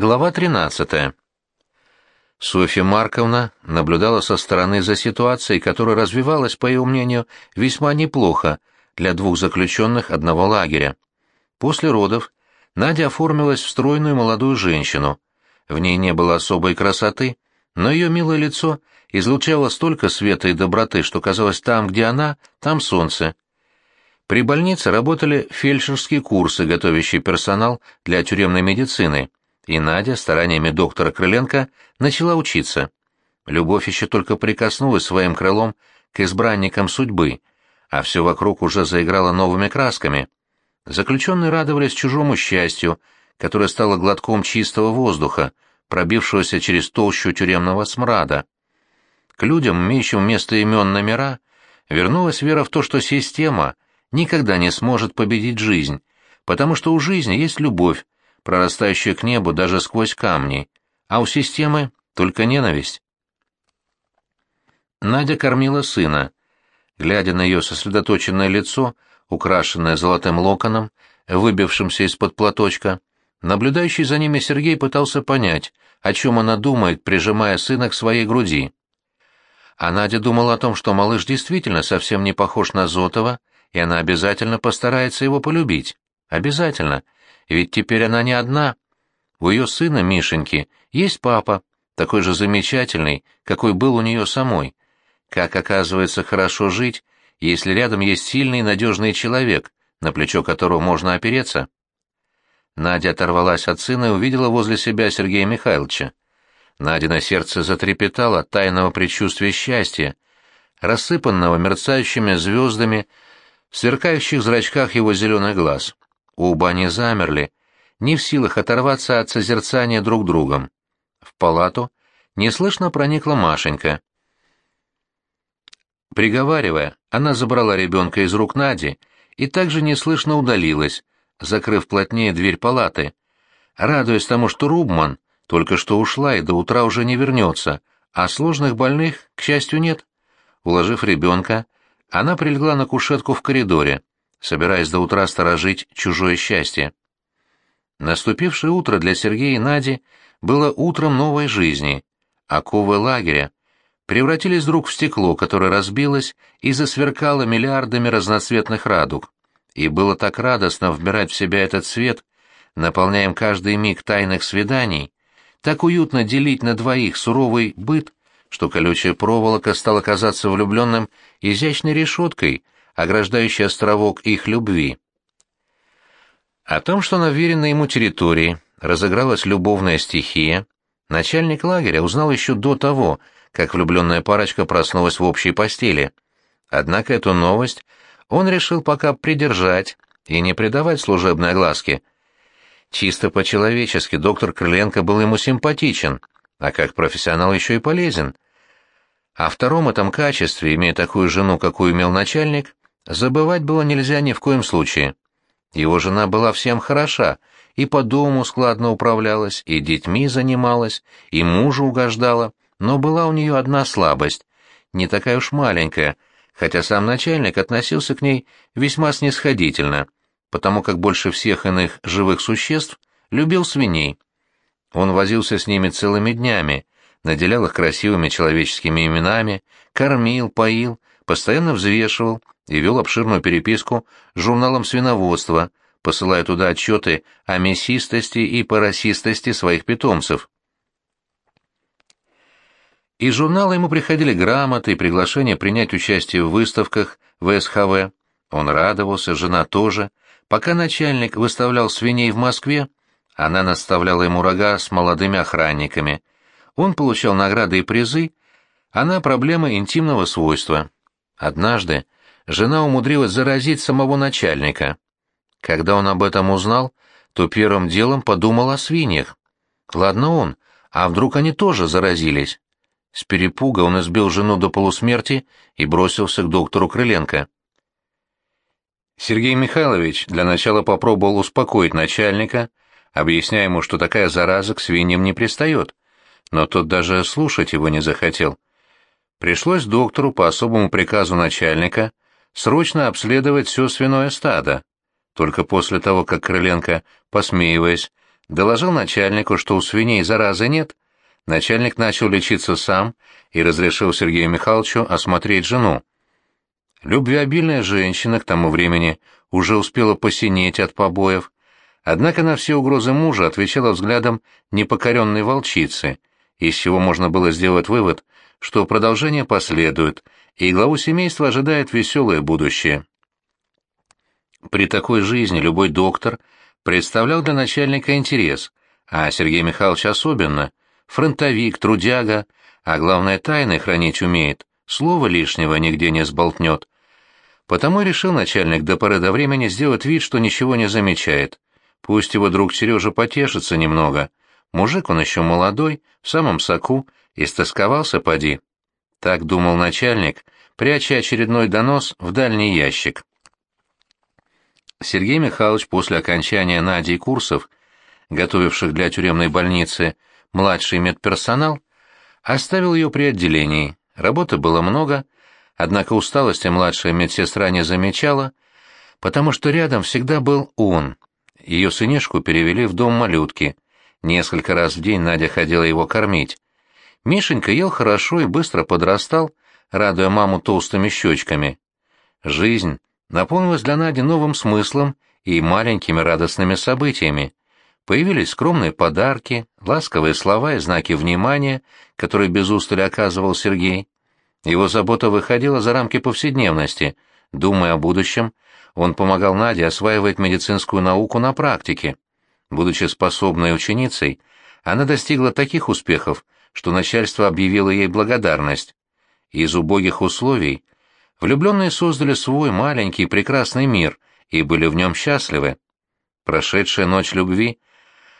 Глава 13. Софья Марковна наблюдала со стороны за ситуацией, которая развивалась, по ее мнению, весьма неплохо для двух заключенных одного лагеря. После родов Надя оформилась в стройную молодую женщину. В ней не было особой красоты, но ее милое лицо излучало столько света и доброты, что казалось, там, где она, там солнце. При больнице работали фельдшерские курсы, готовящие персонал для тюремной медицины – и Надя, стараниями доктора Крыленко, начала учиться. Любовь еще только прикоснулась своим крылом к избранникам судьбы, а все вокруг уже заиграло новыми красками. Заключенные радовались чужому счастью, которое стало глотком чистого воздуха, пробившегося через толщу тюремного смрада. К людям, имеющим вместо имен номера, вернулась вера в то, что система никогда не сможет победить жизнь, потому что у жизни есть любовь, прорастающая к небу даже сквозь камни, а у системы только ненависть. Надя кормила сына. Глядя на ее сосредоточенное лицо, украшенное золотым локоном, выбившимся из-под платочка, наблюдающий за ними Сергей пытался понять, о чем она думает, прижимая сына к своей груди. А Надя думала о том, что малыш действительно совсем не похож на Зотова, и она обязательно постарается его полюбить. Обязательно. Ведь теперь она не одна. У ее сына Мишеньки есть папа, такой же замечательный, какой был у нее самой. Как оказывается хорошо жить, если рядом есть сильный надежный человек, на плечо которого можно опереться. Надя оторвалась от сына и увидела возле себя Сергея Михайловича. Надя на сердце затрепетало тайного предчувствия счастья, рассыпанного мерцающими звездами в сверкающих зрачках его зеленых глаз. Оба они замерли, не в силах оторваться от созерцания друг другом. В палату неслышно проникла Машенька. Приговаривая, она забрала ребенка из рук Нади и также неслышно удалилась, закрыв плотнее дверь палаты, радуясь тому, что Рубман только что ушла и до утра уже не вернется, а сложных больных, к счастью, нет. Уложив ребенка, она прилегла на кушетку в коридоре собираясь до утра сторожить чужое счастье. Наступившее утро для Сергея и Нади было утром новой жизни. Оковы лагеря превратились вдруг в стекло, которое разбилось и засверкало миллиардами разноцветных радуг. И было так радостно вбирать в себя этот свет, наполняем каждый миг тайных свиданий, так уютно делить на двоих суровый быт, что колючая проволока стала казаться влюбленным изящной решеткой — ограждающий островок их любви. О том, что на веренной ему территории разыгралась любовная стихия, начальник лагеря узнал еще до того, как влюбленная парочка проснулась в общей постели. Однако эту новость он решил пока придержать и не придавать служебной огласке. Чисто по-человечески доктор Крыленко был ему симпатичен, а как профессионал еще и полезен. О втором этом качестве, имея такую жену, какую имел начальник, Забывать было нельзя ни в коем случае. Его жена была всем хороша, и по дому складно управлялась, и детьми занималась, и мужу угождала, но была у нее одна слабость, не такая уж маленькая, хотя сам начальник относился к ней весьма снисходительно, потому как больше всех иных живых существ любил свиней. Он возился с ними целыми днями, наделял их красивыми человеческими именами, кормил, поил, постоянно взвешивал и вел обширную переписку с журналом свиноводства, посылая туда отчеты о мясистости и поросистости своих питомцев. Из журнала ему приходили грамоты и приглашения принять участие в выставках в СХВ. Он радовался, жена тоже. Пока начальник выставлял свиней в Москве, она наставляла ему рога с молодыми охранниками. Он получал награды и призы, она проблемы интимного свойства. Однажды жена умудрилась заразить самого начальника. Когда он об этом узнал, то первым делом подумал о свиньях. Ладно он, а вдруг они тоже заразились? С перепуга он избил жену до полусмерти и бросился к доктору Крыленко. Сергей Михайлович для начала попробовал успокоить начальника, объясняя ему, что такая зараза к свиньям не пристает, но тот даже слушать его не захотел. Пришлось доктору по особому приказу начальника срочно обследовать все свиное стадо. Только после того, как Крыленко, посмеиваясь, Доложил начальнику, что у свиней заразы нет. Начальник начал лечиться сам и разрешил Сергею Михайловичу осмотреть жену. Любвеобильная женщина к тому времени уже успела посинеть от побоев, однако на все угрозы мужа отвечала взглядом непокоренной волчицы, из чего можно было сделать вывод, что продолжение последует, и главу семейства ожидает веселое будущее. При такой жизни любой доктор представлял для начальника интерес, а Сергей Михайлович особенно, фронтовик, трудяга, а главное тайны хранить умеет, слова лишнего нигде не сболтнет. Потому решил начальник до поры до времени сделать вид, что ничего не замечает. Пусть его друг Сережа потешится немного. Мужик он еще молодой, в самом соку, истосковался поди. Так думал начальник, пряча очередной донос в дальний ящик. Сергей Михайлович после окончания Надей курсов, готовивших для тюремной больницы младший медперсонал, оставил ее при отделении. Работы было много, однако усталости младшая медсестра не замечала, потому что рядом всегда был он. Ее сынишку перевели в дом малютки. Несколько раз в день Надя ходила его кормить. Мишенька ел хорошо и быстро подрастал, радуя маму толстыми щечками. Жизнь наполнилась для Нади новым смыслом и маленькими радостными событиями. Появились скромные подарки, ласковые слова и знаки внимания, которые без устали оказывал Сергей. Его забота выходила за рамки повседневности. Думая о будущем, он помогал Наде осваивать медицинскую науку на практике. Будучи способной ученицей, она достигла таких успехов, что начальство объявило ей благодарность. Из убогих условий Влюбленные создали свой маленький прекрасный мир и были в нем счастливы. Прошедшая ночь любви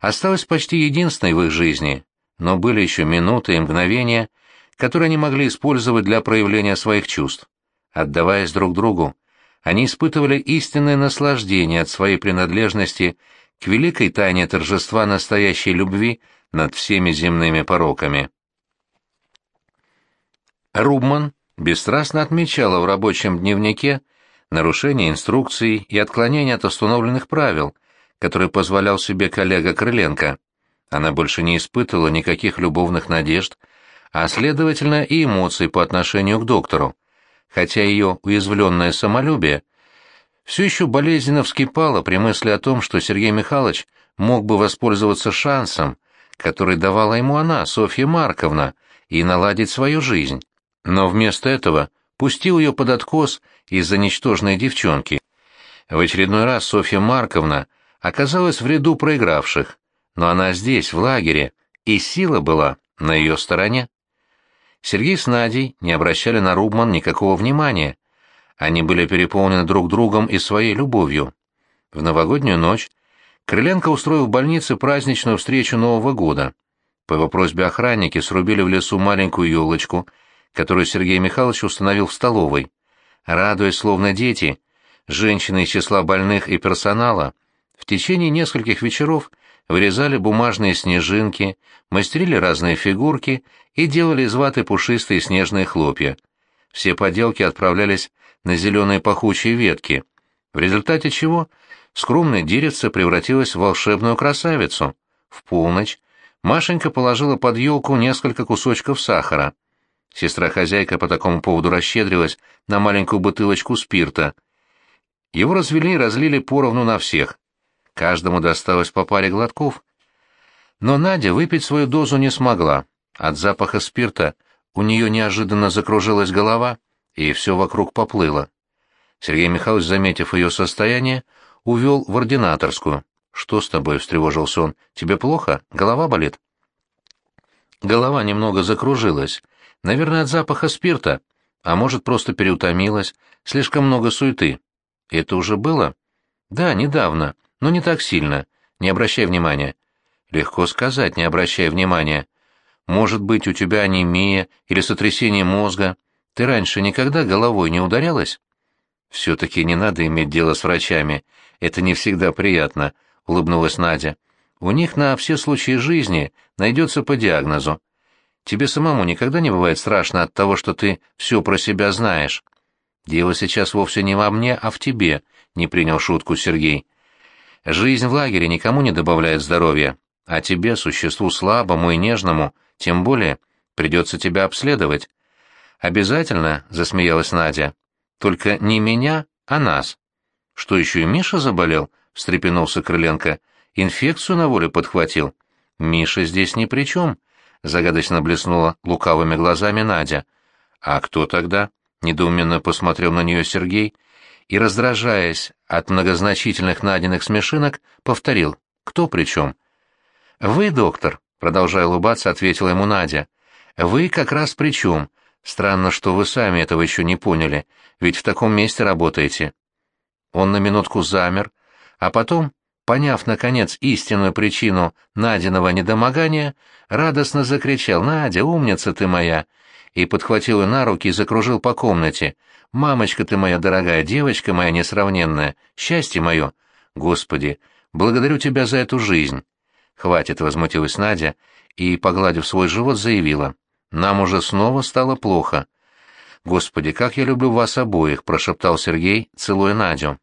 осталась почти единственной в их жизни, но были еще минуты и мгновения, которые они могли использовать для проявления своих чувств. Отдаваясь друг другу, они испытывали истинное наслаждение от своей принадлежности к великой тайне торжества настоящей любви над всеми земными пороками. Рубман бесстрастно отмечала в рабочем дневнике нарушение инструкций и отклонения от установленных правил, которые позволял себе коллега Крыленко. Она больше не испытывала никаких любовных надежд, а, следовательно, и эмоций по отношению к доктору, хотя ее уязвленное самолюбие все еще болезненно вскипало при мысли о том, что Сергей Михайлович мог бы воспользоваться шансом, который давала ему она, Софья Марковна, и наладить свою жизнь но вместо этого пустил ее под откос из-за ничтожной девчонки. В очередной раз Софья Марковна оказалась в ряду проигравших, но она здесь, в лагере, и сила была на ее стороне. Сергей с Надей не обращали на Рубман никакого внимания. Они были переполнены друг другом и своей любовью. В новогоднюю ночь Крыленко устроил в больнице праздничную встречу Нового года. По его просьбе охранники срубили в лесу маленькую елочку — которую Сергей Михайлович установил в столовой. Радуясь, словно дети, женщины из числа больных и персонала в течение нескольких вечеров вырезали бумажные снежинки, мастерили разные фигурки и делали из ваты пушистые снежные хлопья. Все поделки отправлялись на зеленые пахучие ветки, в результате чего скромное деревце превратилось в волшебную красавицу. В полночь Машенька положила под елку несколько кусочков сахара. Сестра-хозяйка по такому поводу расщедрилась на маленькую бутылочку спирта. Его развели и разлили поровну на всех. Каждому досталось по паре глотков. Но Надя выпить свою дозу не смогла. От запаха спирта у нее неожиданно закружилась голова, и все вокруг поплыло. Сергей Михайлович, заметив ее состояние, увел в ординаторскую. «Что с тобой?» — встревожился он. «Тебе плохо? Голова болит?» Голова немного закружилась, Наверное, от запаха спирта, а может, просто переутомилась, слишком много суеты. Это уже было? Да, недавно, но не так сильно. Не обращай внимания. Легко сказать, не обращай внимания. Может быть, у тебя анемия или сотрясение мозга. Ты раньше никогда головой не ударялась? Все-таки не надо иметь дело с врачами. Это не всегда приятно, — улыбнулась Надя. У них на все случаи жизни найдется по диагнозу. Тебе самому никогда не бывает страшно от того, что ты все про себя знаешь? Дело сейчас вовсе не во мне, а в тебе, — не принял шутку Сергей. Жизнь в лагере никому не добавляет здоровья. А тебе, существу слабому и нежному, тем более, придется тебя обследовать. «Обязательно», — засмеялась Надя. «Только не меня, а нас». «Что еще и Миша заболел?» — встрепенулся Крыленко. «Инфекцию на воле подхватил». «Миша здесь ни при чем», — загадочно блеснула лукавыми глазами Надя. «А кто тогда?» — недоуменно посмотрел на нее Сергей и, раздражаясь от многозначительных Надиных смешинок, повторил. «Кто при чем?» «Вы, доктор», — продолжая улыбаться, ответила ему Надя. «Вы как раз при чем? Странно, что вы сами этого еще не поняли, ведь в таком месте работаете». Он на минутку замер, а потом, поняв, наконец, истинную причину Надиного недомогания, радостно закричал «Надя, умница ты моя!» и подхватил ее на руки и закружил по комнате. «Мамочка ты моя дорогая, девочка моя несравненная, счастье мое! Господи, благодарю тебя за эту жизнь!» «Хватит», — возмутилась Надя и, погладив свой живот, заявила. Нам уже снова стало плохо. «Господи, как я люблю вас обоих!» — прошептал Сергей, целуя Надю.